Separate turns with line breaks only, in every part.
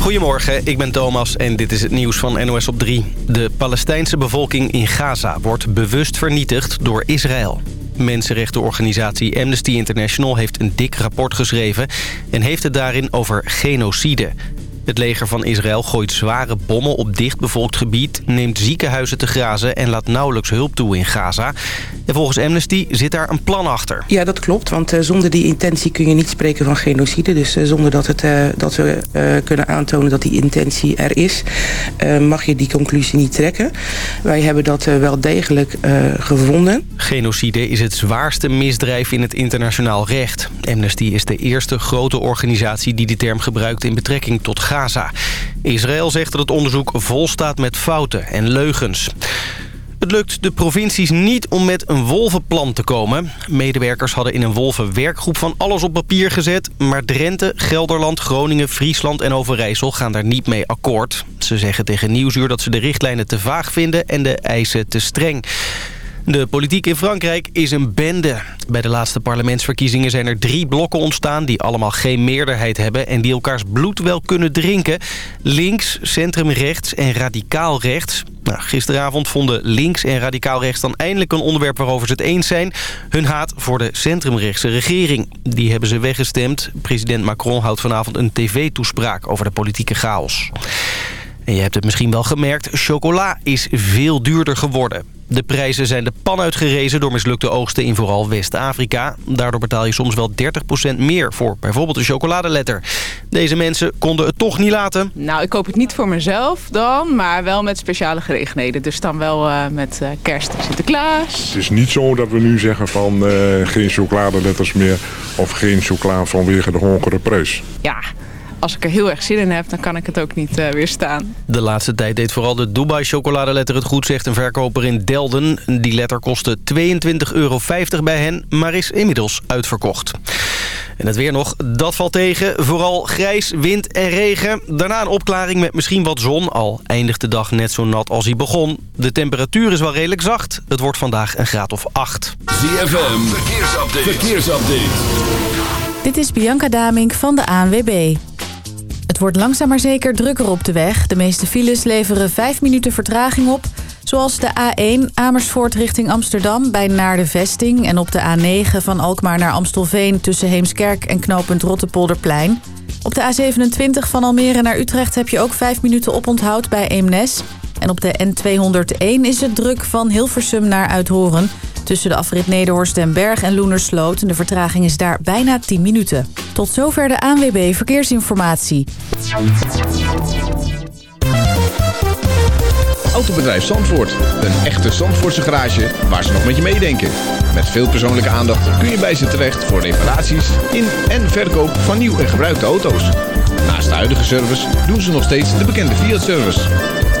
Goedemorgen, ik ben Thomas en dit is het nieuws van NOS op 3. De Palestijnse bevolking in Gaza wordt bewust vernietigd door Israël. Mensenrechtenorganisatie Amnesty International heeft een dik rapport geschreven... en heeft het daarin over genocide. Het leger van Israël gooit zware bommen op dichtbevolkt gebied... neemt ziekenhuizen te grazen en laat nauwelijks hulp toe in Gaza. En volgens Amnesty zit daar een plan achter.
Ja, dat klopt, want uh, zonder die intentie kun je niet spreken van genocide. Dus uh, zonder dat, het, uh, dat we kunnen aantonen dat die intentie er is... mag je die conclusie niet trekken. Wij hebben dat wel degelijk gevonden.
Genocide is het zwaarste misdrijf in het internationaal recht. Amnesty is de eerste grote organisatie die die term gebruikt in betrekking tot Gaza. Israël zegt dat het onderzoek vol staat met fouten en leugens. Het lukt de provincies niet om met een wolvenplan te komen. Medewerkers hadden in een wolvenwerkgroep van alles op papier gezet... maar Drenthe, Gelderland, Groningen, Friesland en Overijssel gaan daar niet mee akkoord. Ze zeggen tegen Nieuwsuur dat ze de richtlijnen te vaag vinden en de eisen te streng. De politiek in Frankrijk is een bende. Bij de laatste parlementsverkiezingen zijn er drie blokken ontstaan... die allemaal geen meerderheid hebben en die elkaars bloed wel kunnen drinken. Links, centrumrechts en radicaal rechts. Nou, gisteravond vonden links en radicaal rechts dan eindelijk een onderwerp waarover ze het eens zijn. Hun haat voor de centrumrechtse regering. Die hebben ze weggestemd. President Macron houdt vanavond een tv-toespraak over de politieke chaos. En je hebt het misschien wel gemerkt, chocola is veel duurder geworden. De prijzen zijn de pan uitgerezen door mislukte oogsten in vooral West-Afrika. Daardoor betaal je soms wel 30% meer voor bijvoorbeeld een chocoladeletter. Deze mensen konden het toch niet laten.
Nou, ik koop het niet voor mezelf dan, maar wel met speciale gelegenheden. Dus dan wel uh, met uh, kerst en Sinterklaas.
Het is niet zo dat we nu zeggen van uh, geen chocoladeletters meer... of geen chocola vanwege de hogere prijs.
Ja, als ik er heel erg zin in heb, dan kan ik het ook niet uh, weerstaan.
De laatste tijd deed vooral de Dubai chocoladeletter het goed, zegt een verkoper in Delden. Die letter kostte 22,50 euro bij hen, maar is inmiddels uitverkocht. En het weer nog, dat valt tegen. Vooral grijs, wind en regen. Daarna een opklaring met misschien wat zon. Al eindigt de dag net zo nat als hij begon. De temperatuur is wel redelijk zacht. Het wordt vandaag een graad of 8.
ZFM, verkeersupdate. verkeersupdate.
Dit is Bianca Damink van de ANWB. Het wordt langzaam maar zeker drukker op de weg. De meeste files leveren 5 minuten vertraging op. Zoals de A1 Amersfoort richting Amsterdam bij Naar de Vesting... en op de A9 van Alkmaar naar Amstelveen tussen Heemskerk en knooppunt Rottepolderplein. Op de A27 van Almere naar Utrecht heb je ook 5 minuten oponthoud bij Eemnes. En op de N201 is het druk van Hilversum naar Uithoren... Tussen de afrit Nederhorst den Berg en Loenersloot. De vertraging is daar bijna 10 minuten. Tot zover de ANWB Verkeersinformatie.
Autobedrijf Zandvoort. Een echte Zandvoortse garage waar ze nog met je meedenken. Met veel persoonlijke aandacht kun je bij ze terecht voor reparaties in en verkoop van nieuw en gebruikte auto's. Naast de huidige service doen ze nog steeds de bekende Fiat-service.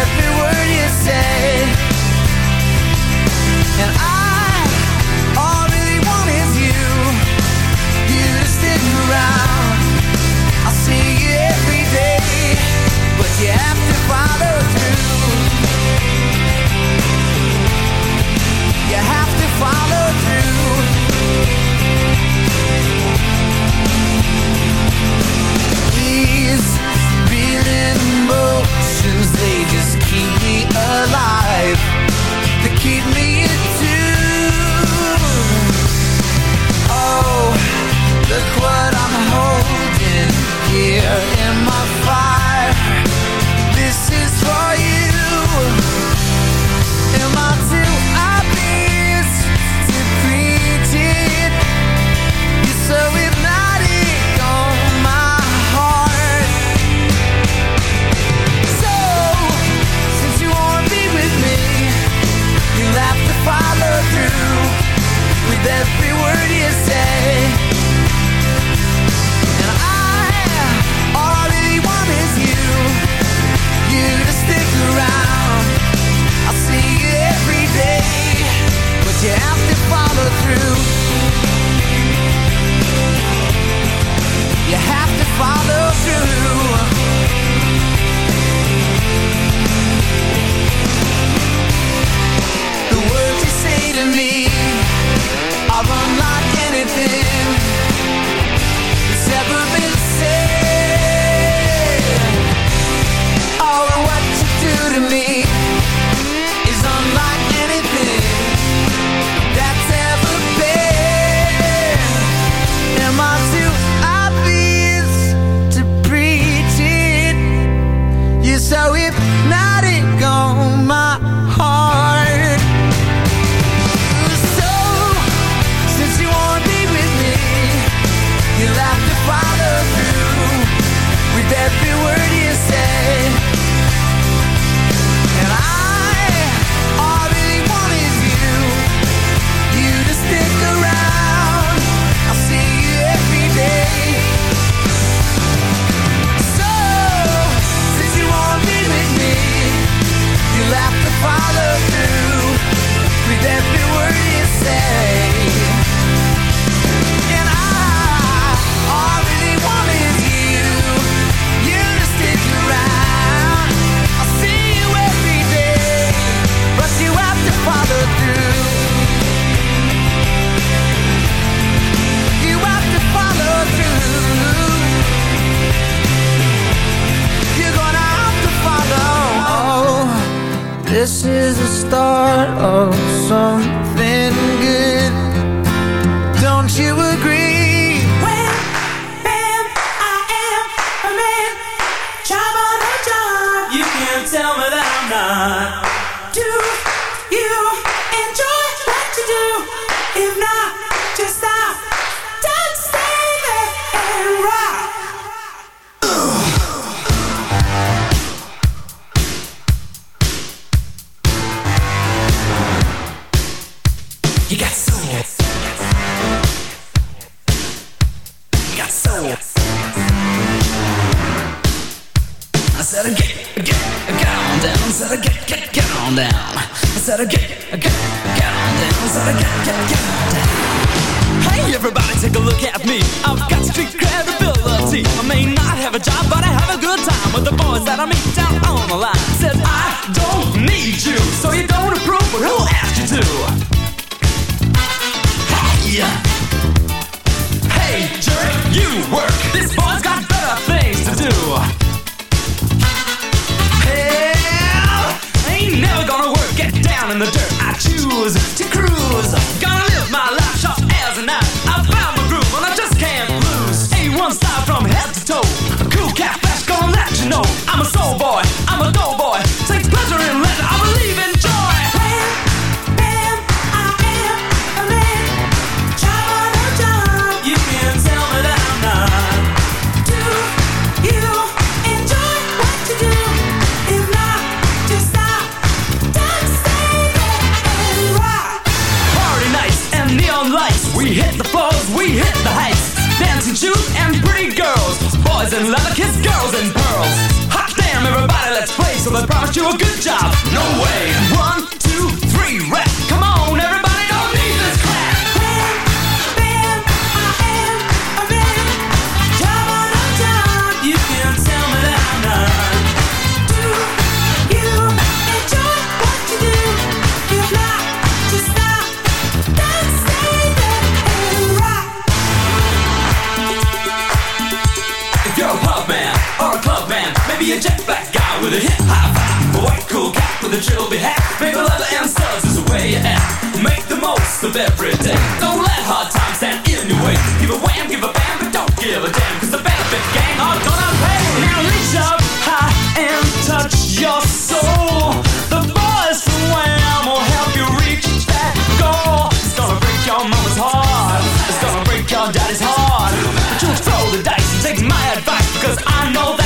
every word you say. And I, I
promised you a good job. No way. One, two, three, rap. Come on, everybody, don't need this crap. You can tell me that I'm not. Do you enjoy what you do? If not, just stop. And rock. If you're a pub man or a club man, maybe a jet black guy cool cat with a trilby hat, maybe leather and studs is the way you act. Make the most of every day. Don't let hard times stand in your way. Give a wham, give a bam, but don't give a damn, cause the benefit gang are gonna pay. Now reach up high and touch your soul. The boys from Wham will help you reach that goal. It's gonna break your mama's heart. It's gonna break your daddy's heart. But you throw the dice and take my advice, because I know that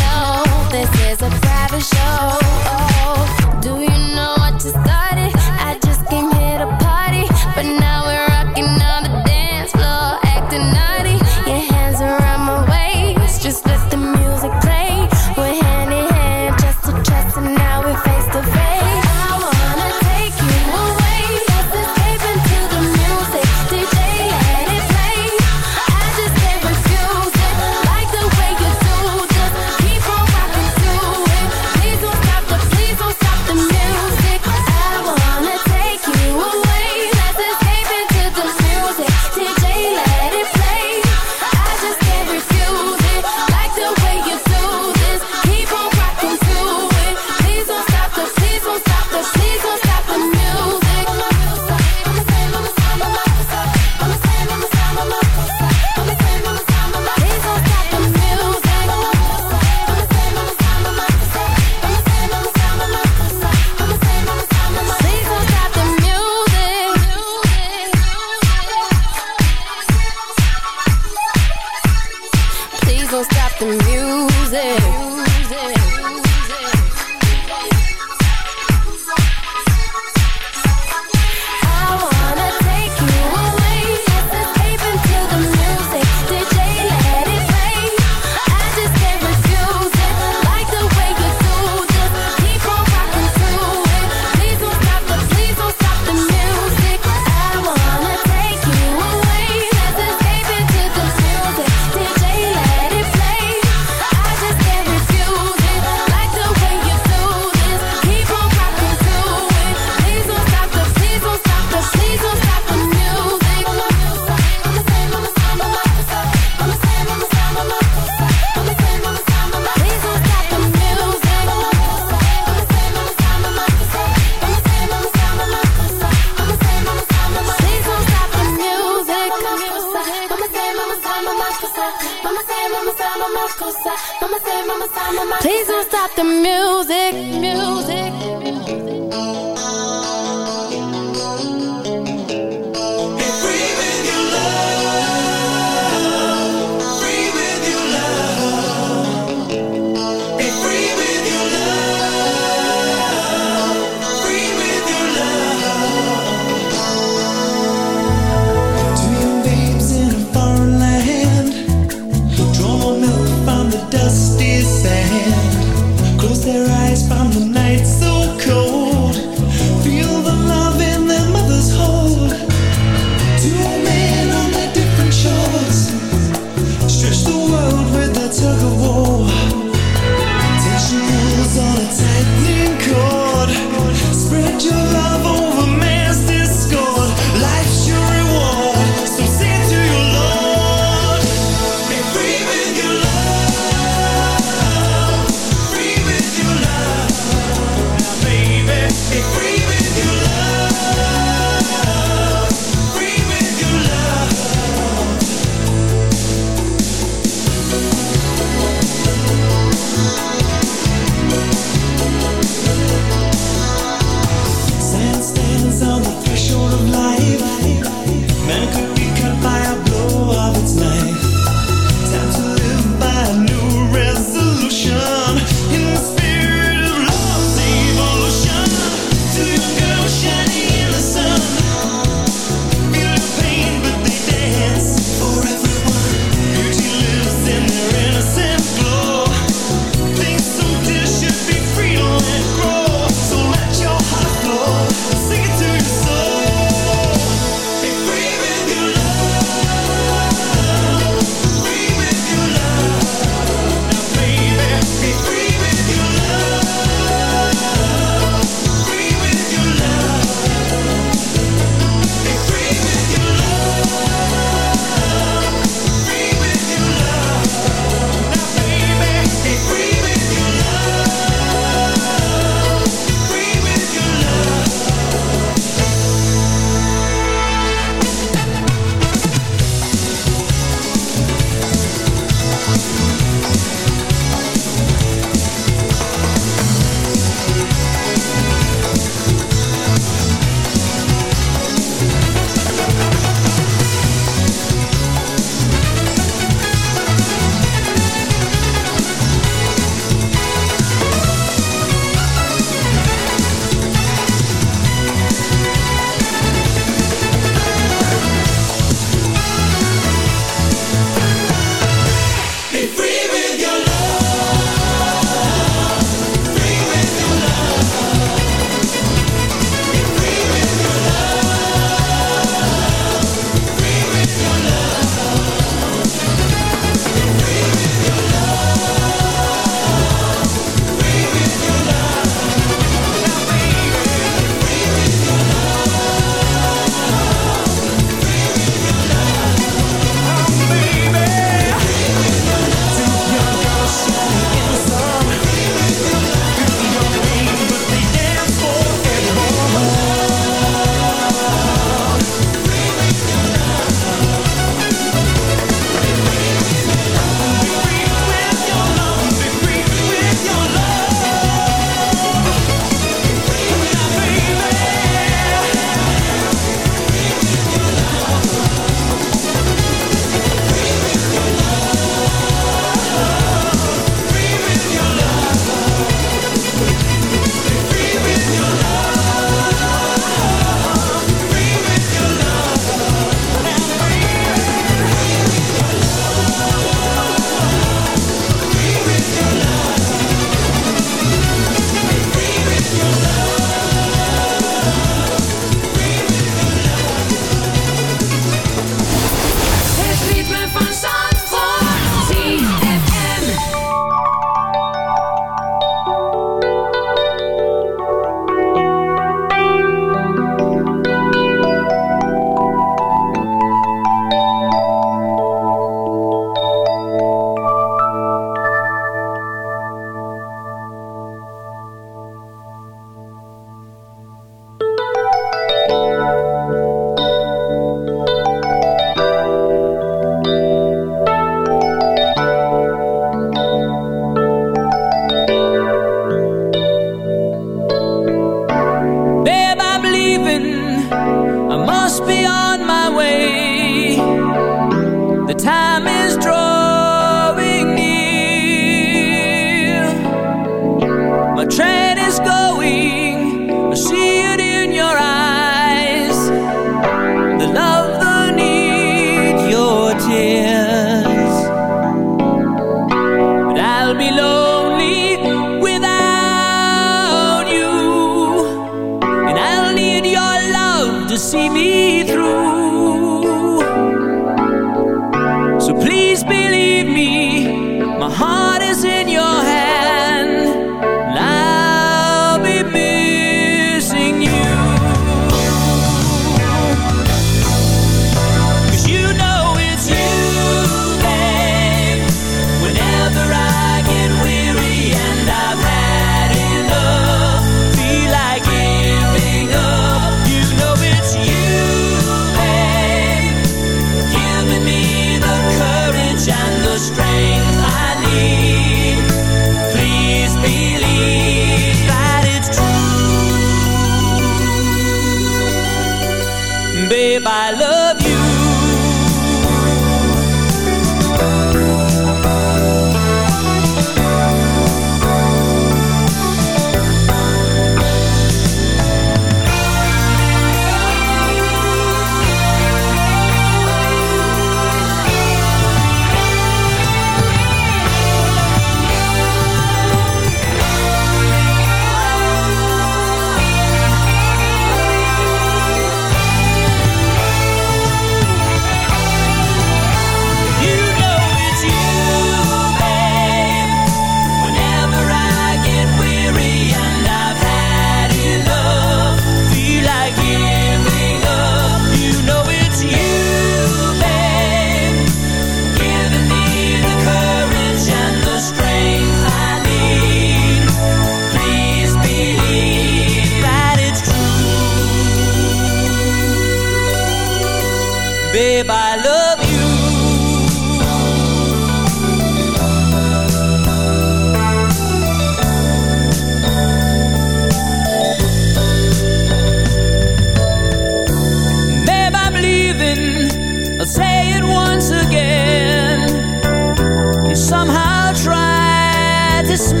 to smile.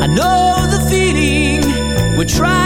I know the feeling we're trying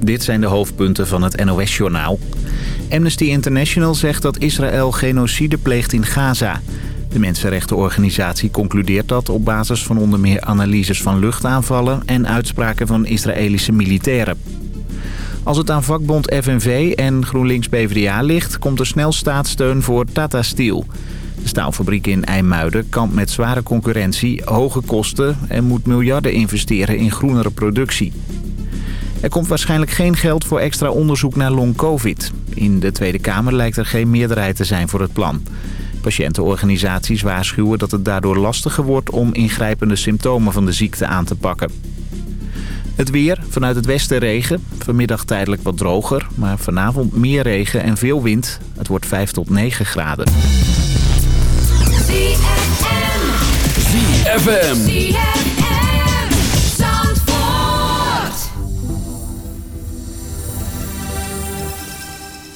Dit zijn de hoofdpunten van het NOS-journaal. Amnesty International zegt dat Israël genocide pleegt in Gaza. De mensenrechtenorganisatie concludeert dat op basis van onder meer analyses van luchtaanvallen... en uitspraken van Israëlische militairen. Als het aan vakbond FNV en GroenLinks-PVDA ligt... komt er snel staatssteun voor Tata Steel. De staalfabriek in IJmuiden kampt met zware concurrentie, hoge kosten... en moet miljarden investeren in groenere productie. Er komt waarschijnlijk geen geld voor extra onderzoek naar long-covid. In de Tweede Kamer lijkt er geen meerderheid te zijn voor het plan. Patiëntenorganisaties waarschuwen dat het daardoor lastiger wordt... om ingrijpende symptomen van de ziekte aan te pakken. Het weer, vanuit het westen regen. Vanmiddag tijdelijk wat droger, maar vanavond meer regen en veel wind. Het wordt 5 tot 9 graden.
ZFM.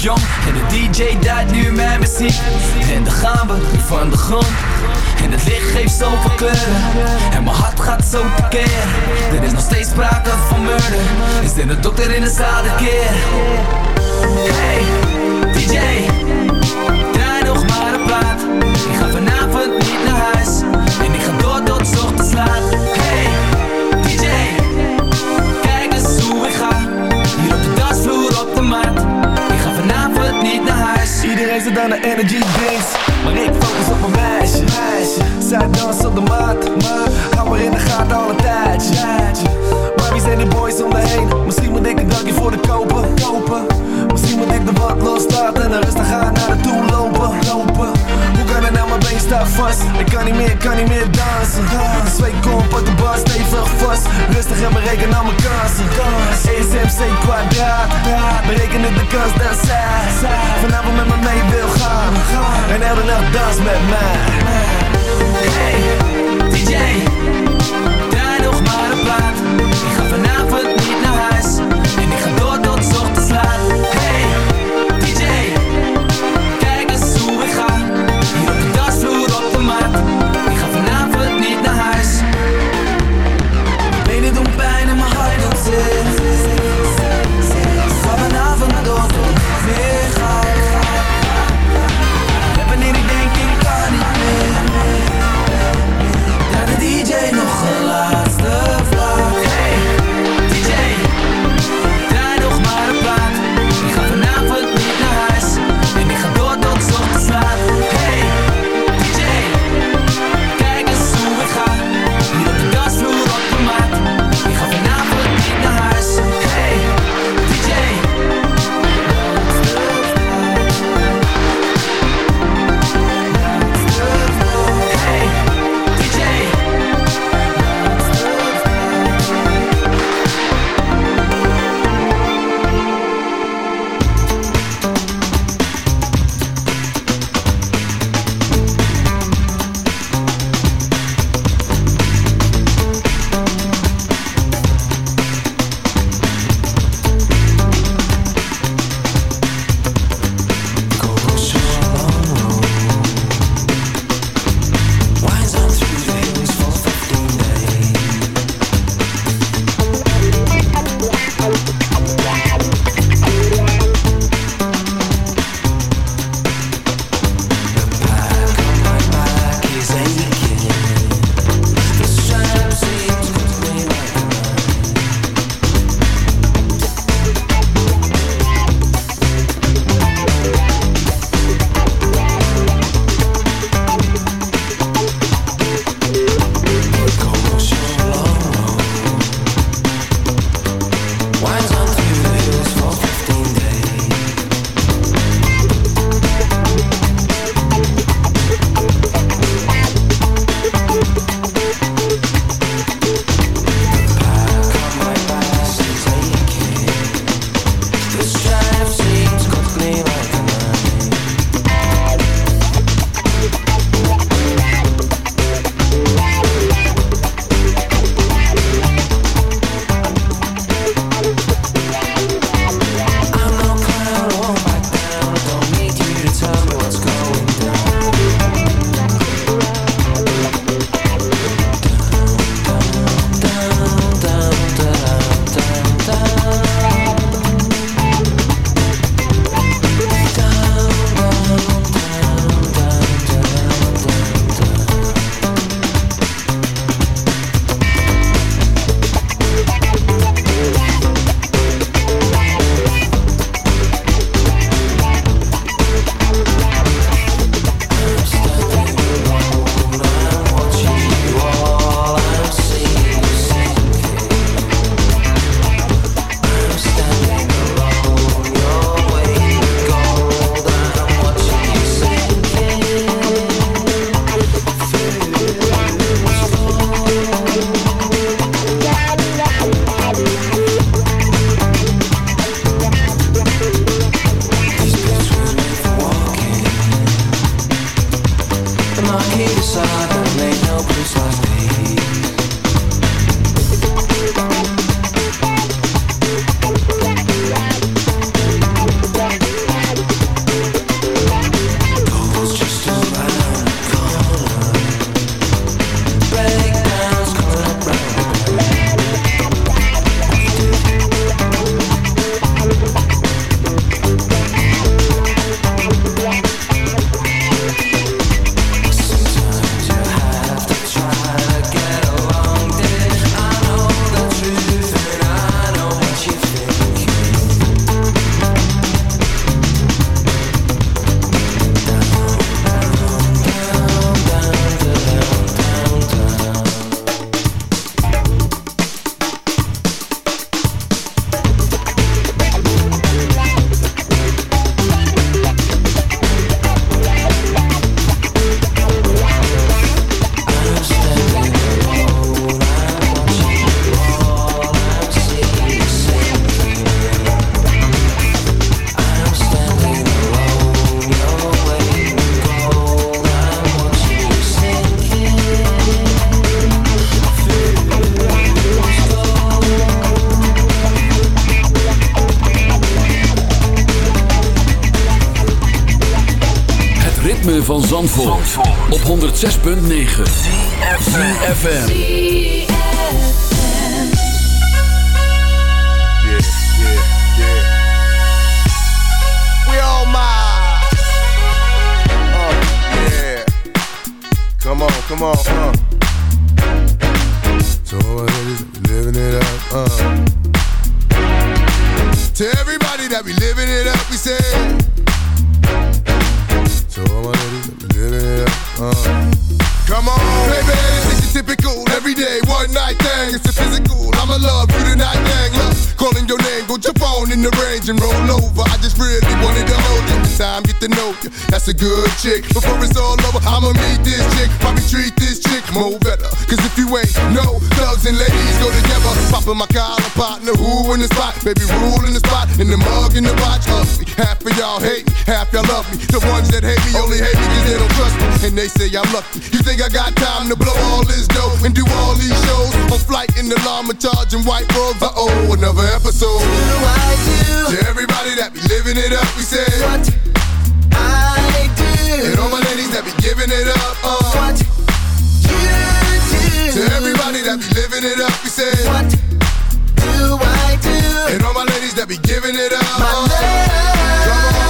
Jong. En de DJ draait nu mijn muziek. En dan gaan we van de grond. En het licht geeft zoveel kleuren. En mijn hart gaat zo tekeer Er is nog steeds sprake van murder. Is er een dokter in de zaal keer. Hey, DJ
zit aan de energy drinks Maar ik focus op mijn meisje, meisje. Zij danst op de maat hou in de gaten al een tijdje Maar wie zijn die boys om me heen? Misschien moet ik een dankje voor de kopen, kopen. Misschien moet ik de wat loslaten En rustig gaan naar de toe lopen, lopen. Hoe kan het nou, mijn been staat vast? Ik kan niet meer, kan niet meer dansen. De zweet komt, pak de bar stevig vast. Rustig en bereken al mijn kansen. ESMC kwadraat. Bereken ik de kans dat zij Vanavond met me mee wil gaan. En elke nacht dans met mij.
Hey, DJ
The
that hate me only hate me cause they don't trust me. And they say I'm lucky. You think I got time to blow all this dough and do all these shows? On flight in the llama charging white robes. Uh oh, another episode. To everybody that be living it up, we say what I do. And all my ladies that be giving it up, uh. What you do. To everybody that be living it up, we say what do I do? And all my ladies that be giving it up, uh. Come on,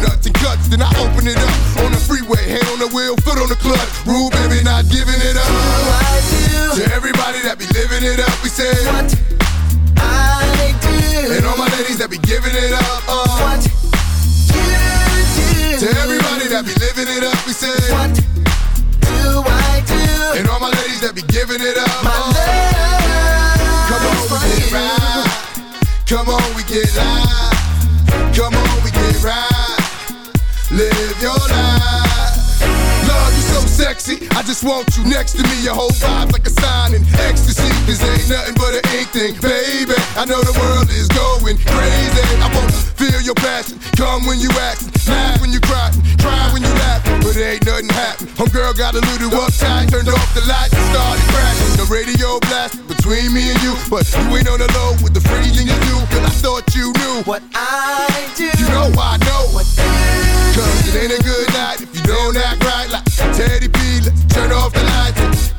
and cuts, then I open it up. On the freeway, hand on the wheel, foot on the clutch. Rule, baby, not giving it up. To everybody that be living it up, we say what I do. And all my ladies that be giving it up, uh. What you do. To everybody that be living it up, we say what do I do. And all my ladies that be giving it up, my uh. Come on, we get right. Come on, we get live. Sexy. I just want you next to me. Your whole vibe's like a sign in ecstasy. This ain't nothing but an ink thing, baby. I know the world is going crazy. I wanna feel your passion. Come when you act, laugh when you cry, cry when you laugh. But it ain't nothing happen. Homegirl got a little uptight, turned off the lights and started crashing. The radio blast between me and you, but you ain't on the low with the freezing you do. Cause I thought you knew what I do. You know I know what Cause it ain't a good night if you don't act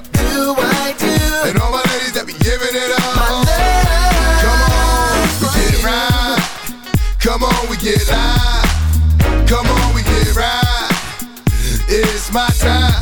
do I do? And
all my ladies that be giving it up. My love. Come on, we get it right. Come on, we get live. Come on, we get right. It's my time.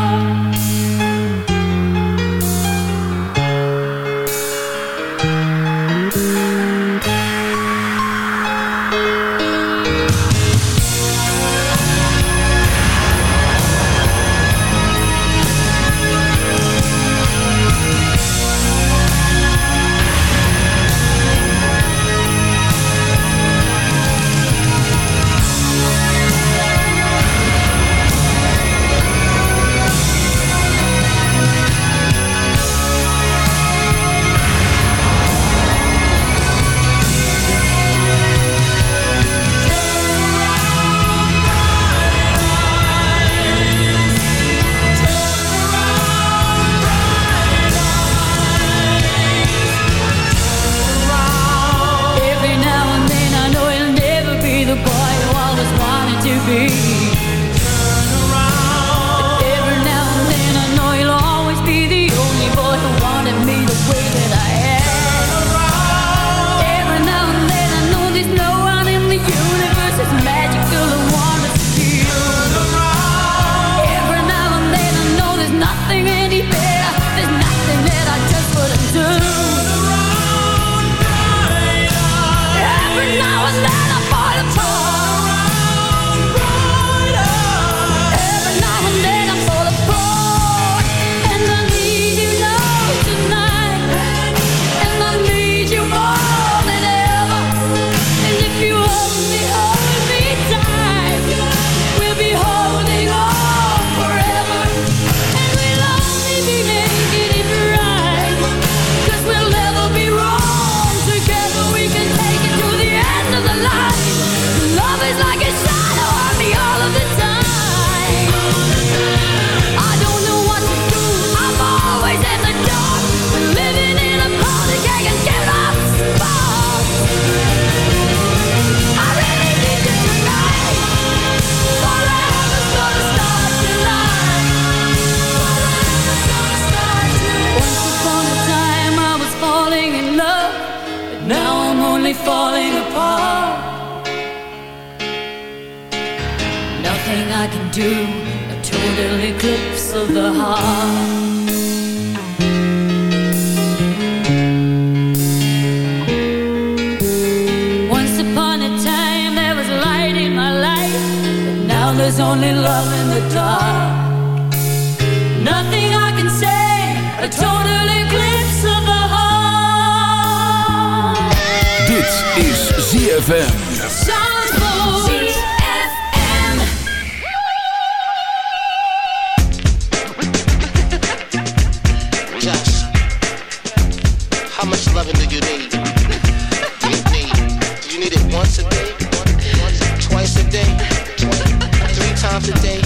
times a day,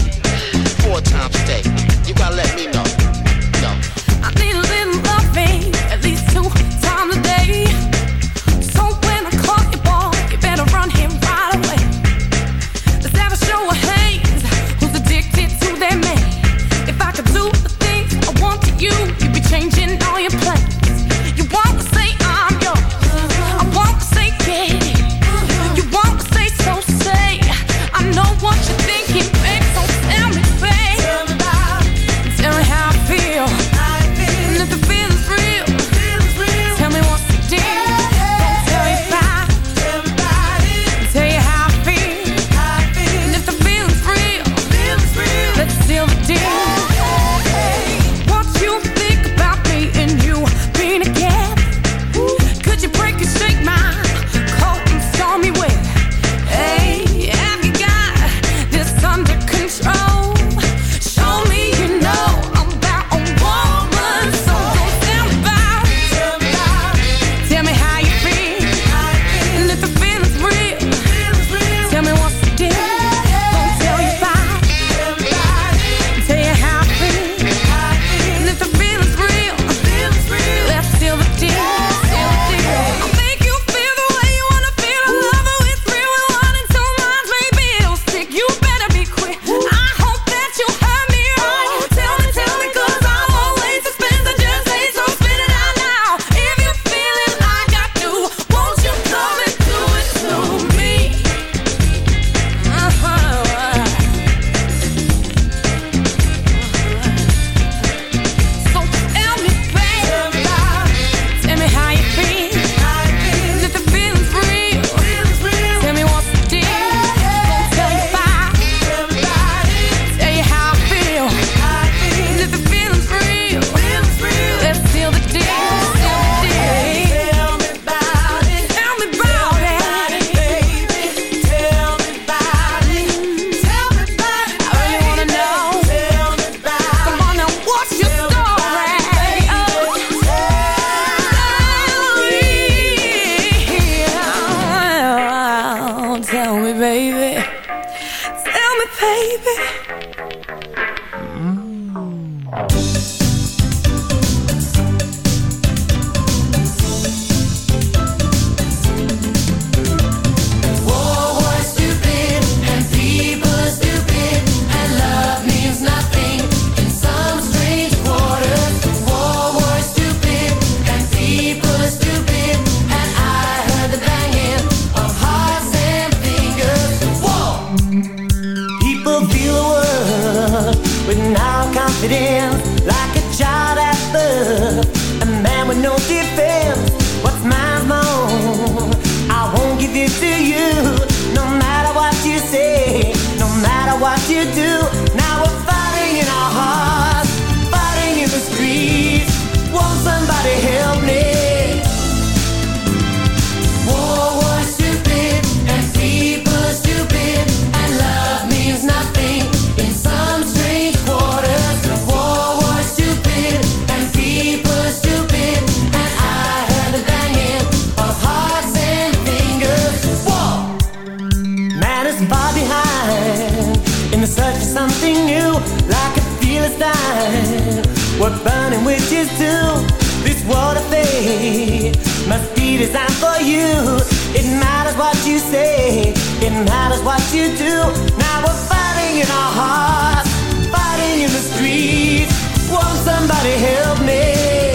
four times a day.
something new like a fearless light. We're burning witches too. This world of faith must be designed for you. It matters what you say, it matters what you do. Now we're fighting in our hearts, fighting in the streets. Won't somebody help me?